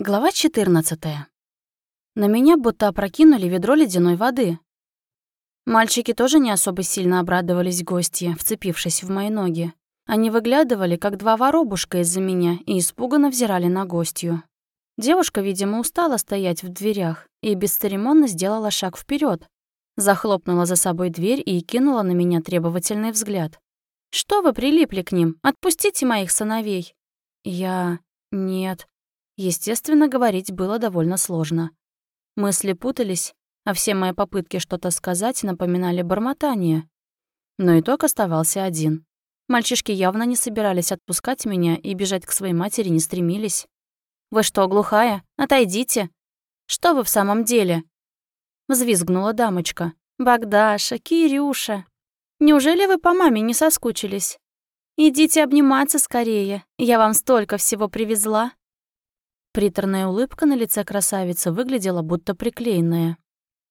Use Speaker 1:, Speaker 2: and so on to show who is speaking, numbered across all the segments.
Speaker 1: Глава 14. На меня будто опрокинули ведро ледяной воды. Мальчики тоже не особо сильно обрадовались гостье, вцепившись в мои ноги. Они выглядывали, как два воробушка из-за меня, и испуганно взирали на гостью. Девушка, видимо, устала стоять в дверях и бесцеремонно сделала шаг вперед, захлопнула за собой дверь и кинула на меня требовательный взгляд. «Что вы прилипли к ним? Отпустите моих сыновей!» «Я... нет...» Естественно, говорить было довольно сложно. Мысли путались, а все мои попытки что-то сказать напоминали бормотание. Но итог оставался один. Мальчишки явно не собирались отпускать меня и бежать к своей матери не стремились. «Вы что, глухая? Отойдите!» «Что вы в самом деле?» Взвизгнула дамочка. «Богдаша, Кирюша, неужели вы по маме не соскучились? Идите обниматься скорее, я вам столько всего привезла». Приторная улыбка на лице красавицы выглядела будто приклеенная.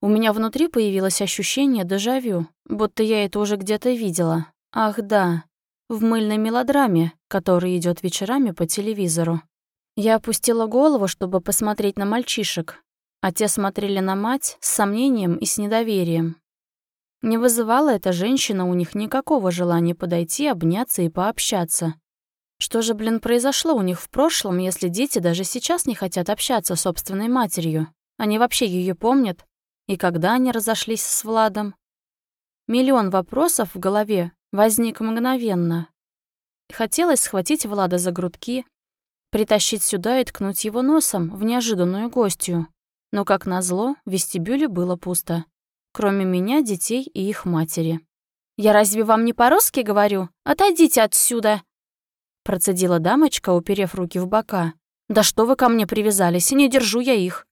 Speaker 1: У меня внутри появилось ощущение дежавю, будто я это уже где-то видела. Ах да, в мыльной мелодраме, которая идет вечерами по телевизору. Я опустила голову, чтобы посмотреть на мальчишек, а те смотрели на мать с сомнением и с недоверием. Не вызывала эта женщина у них никакого желания подойти, обняться и пообщаться. Что же, блин, произошло у них в прошлом, если дети даже сейчас не хотят общаться с собственной матерью? Они вообще ее помнят? И когда они разошлись с Владом? Миллион вопросов в голове возник мгновенно. Хотелось схватить Влада за грудки, притащить сюда и ткнуть его носом в неожиданную гостью. Но, как назло, в вестибюле было пусто. Кроме меня, детей и их матери. «Я разве вам не по-русски говорю? Отойдите отсюда!» Процедила дамочка, уперев руки в бока. «Да что вы ко мне привязались? Не держу я их».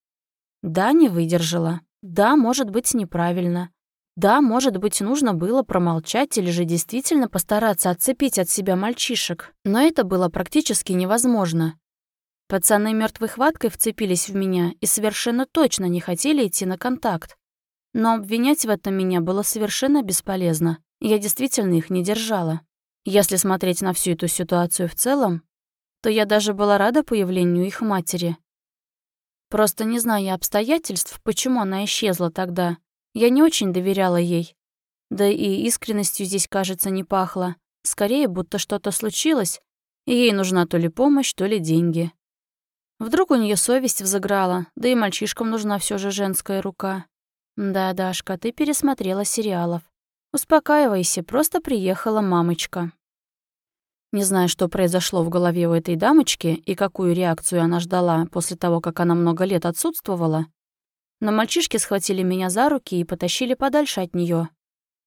Speaker 1: Да, не выдержала. Да, может быть, неправильно. Да, может быть, нужно было промолчать или же действительно постараться отцепить от себя мальчишек. Но это было практически невозможно. Пацаны мертвой хваткой вцепились в меня и совершенно точно не хотели идти на контакт. Но обвинять в этом меня было совершенно бесполезно. Я действительно их не держала. Если смотреть на всю эту ситуацию в целом, то я даже была рада появлению их матери. Просто не зная обстоятельств, почему она исчезла тогда, я не очень доверяла ей. Да и искренностью здесь, кажется, не пахло. Скорее, будто что-то случилось, и ей нужна то ли помощь, то ли деньги. Вдруг у нее совесть взыграла, да и мальчишкам нужна все же женская рука. Да, Дашка, ты пересмотрела сериалов. «Успокаивайся, просто приехала мамочка». Не знаю, что произошло в голове у этой дамочки и какую реакцию она ждала после того, как она много лет отсутствовала, но мальчишки схватили меня за руки и потащили подальше от нее.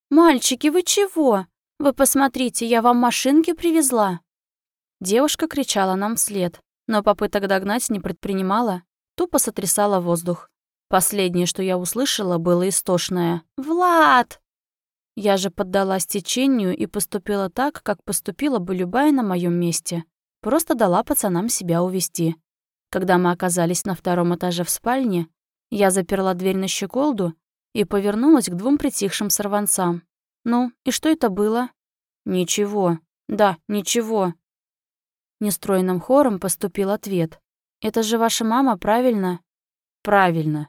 Speaker 1: «Мальчики, вы чего? Вы посмотрите, я вам машинки привезла!» Девушка кричала нам вслед, но попыток догнать не предпринимала, тупо сотрясала воздух. Последнее, что я услышала, было истошное «Влад!». Я же поддалась течению и поступила так, как поступила бы любая на моем месте. Просто дала пацанам себя увести. Когда мы оказались на втором этаже в спальне, я заперла дверь на щеколду и повернулась к двум притихшим сорванцам. «Ну, и что это было?» «Ничего. Да, ничего». Нестройным хором поступил ответ. «Это же ваша мама, правильно?» «Правильно».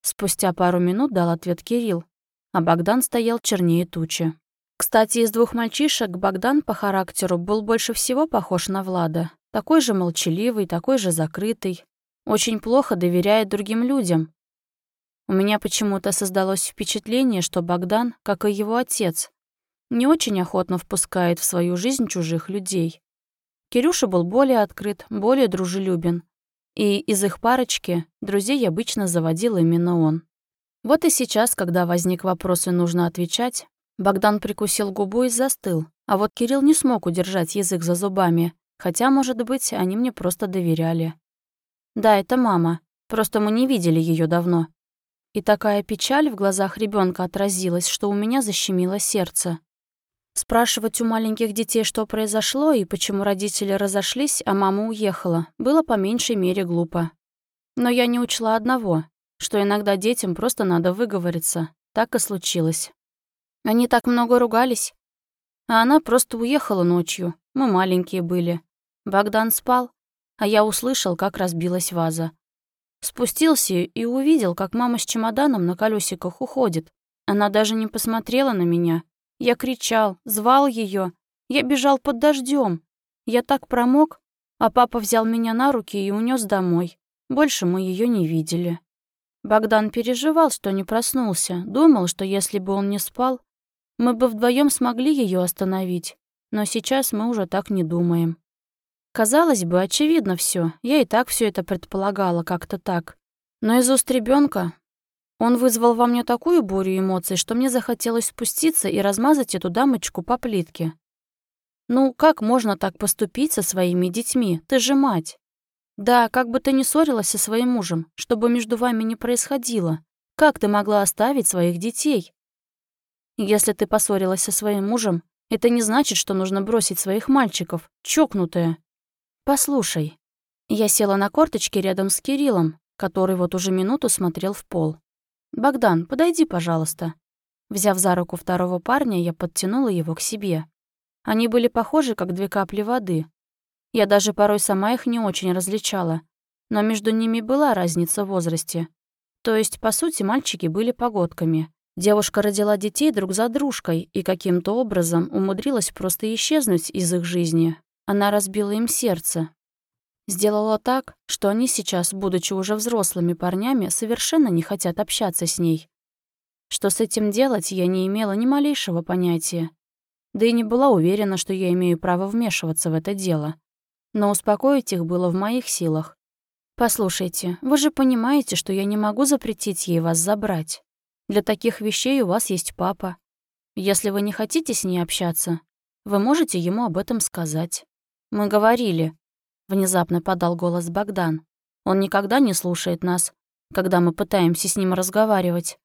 Speaker 1: Спустя пару минут дал ответ Кирилл а Богдан стоял чернее тучи. Кстати, из двух мальчишек Богдан по характеру был больше всего похож на Влада. Такой же молчаливый, такой же закрытый. Очень плохо доверяет другим людям. У меня почему-то создалось впечатление, что Богдан, как и его отец, не очень охотно впускает в свою жизнь чужих людей. Кирюша был более открыт, более дружелюбен. И из их парочки друзей обычно заводил именно он. Вот и сейчас, когда возник вопрос и нужно отвечать, Богдан прикусил губу и застыл, а вот Кирилл не смог удержать язык за зубами, хотя, может быть, они мне просто доверяли. Да, это мама, просто мы не видели ее давно. И такая печаль в глазах ребенка отразилась, что у меня защемило сердце. Спрашивать у маленьких детей, что произошло и почему родители разошлись, а мама уехала, было по меньшей мере глупо. Но я не учла одного что иногда детям просто надо выговориться. Так и случилось. Они так много ругались. А она просто уехала ночью. Мы маленькие были. Богдан спал. а я услышал, как разбилась ваза. Спустился и увидел, как мама с чемоданом на колесиках уходит. Она даже не посмотрела на меня. Я кричал, звал ее. Я бежал под дождем. Я так промок, а папа взял меня на руки и унес домой. Больше мы ее не видели. Богдан переживал, что не проснулся, думал, что если бы он не спал, мы бы вдвоем смогли ее остановить. Но сейчас мы уже так не думаем. Казалось бы, очевидно все. Я и так все это предполагала как-то так. Но из уст ребенка он вызвал во мне такую бурю эмоций, что мне захотелось спуститься и размазать эту дамочку по плитке. Ну, как можно так поступить со своими детьми? Ты же мать. Да, как бы ты ни ссорилась со своим мужем, что бы между вами ни происходило, как ты могла оставить своих детей? Если ты поссорилась со своим мужем, это не значит, что нужно бросить своих мальчиков, чокнутая. «Послушай». Я села на корточки рядом с Кириллом, который вот уже минуту смотрел в пол. «Богдан, подойди, пожалуйста». Взяв за руку второго парня, я подтянула его к себе. Они были похожи, как две капли воды. Я даже порой сама их не очень различала, но между ними была разница в возрасте. То есть, по сути, мальчики были погодками. Девушка родила детей друг за дружкой и каким-то образом умудрилась просто исчезнуть из их жизни, она разбила им сердце. Сделала так, что они сейчас, будучи уже взрослыми парнями, совершенно не хотят общаться с ней. Что с этим делать, я не имела ни малейшего понятия. Да и не была уверена, что я имею право вмешиваться в это дело. Но успокоить их было в моих силах. «Послушайте, вы же понимаете, что я не могу запретить ей вас забрать. Для таких вещей у вас есть папа. Если вы не хотите с ней общаться, вы можете ему об этом сказать. «Мы говорили», — внезапно подал голос Богдан. «Он никогда не слушает нас, когда мы пытаемся с ним разговаривать».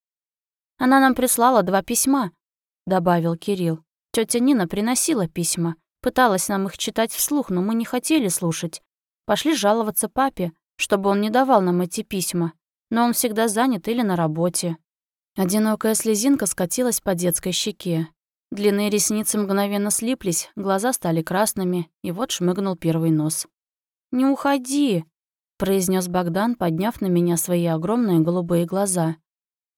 Speaker 1: «Она нам прислала два письма», — добавил Кирилл. Тетя Нина приносила письма, пыталась нам их читать вслух, но мы не хотели слушать. Пошли жаловаться папе, чтобы он не давал нам эти письма, но он всегда занят или на работе. Одинокая слезинка скатилась по детской щеке. Длинные ресницы мгновенно слиплись, глаза стали красными, и вот шмыгнул первый нос. «Не уходи!» — произнес Богдан, подняв на меня свои огромные голубые глаза.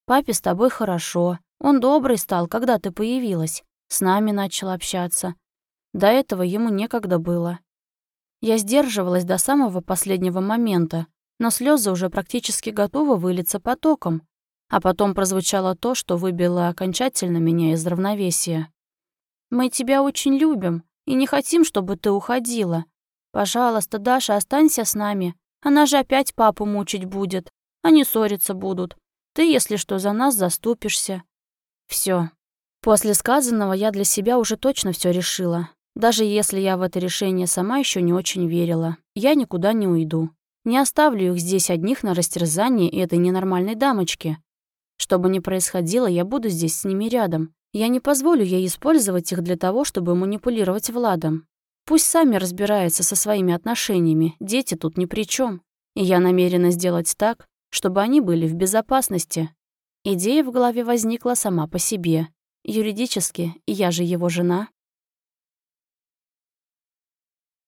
Speaker 1: «Папе с тобой хорошо. Он добрый стал, когда ты появилась. С нами начал общаться. До этого ему некогда было. Я сдерживалась до самого последнего момента, но слезы уже практически готовы вылиться потоком, а потом прозвучало то, что выбило окончательно меня из равновесия. «Мы тебя очень любим и не хотим, чтобы ты уходила. Пожалуйста, Даша, останься с нами. Она же опять папу мучить будет. Они ссориться будут. Ты, если что, за нас заступишься». Все. После сказанного я для себя уже точно все решила. Даже если я в это решение сама еще не очень верила. Я никуда не уйду. Не оставлю их здесь одних на растерзании этой ненормальной дамочки. Что бы ни происходило, я буду здесь с ними рядом. Я не позволю ей использовать их для того, чтобы манипулировать Владом. Пусть сами разбираются со своими отношениями, дети тут ни при чем. И я намерена сделать так, чтобы они были в безопасности. Идея в голове возникла сама по себе. Юридически, я же его жена.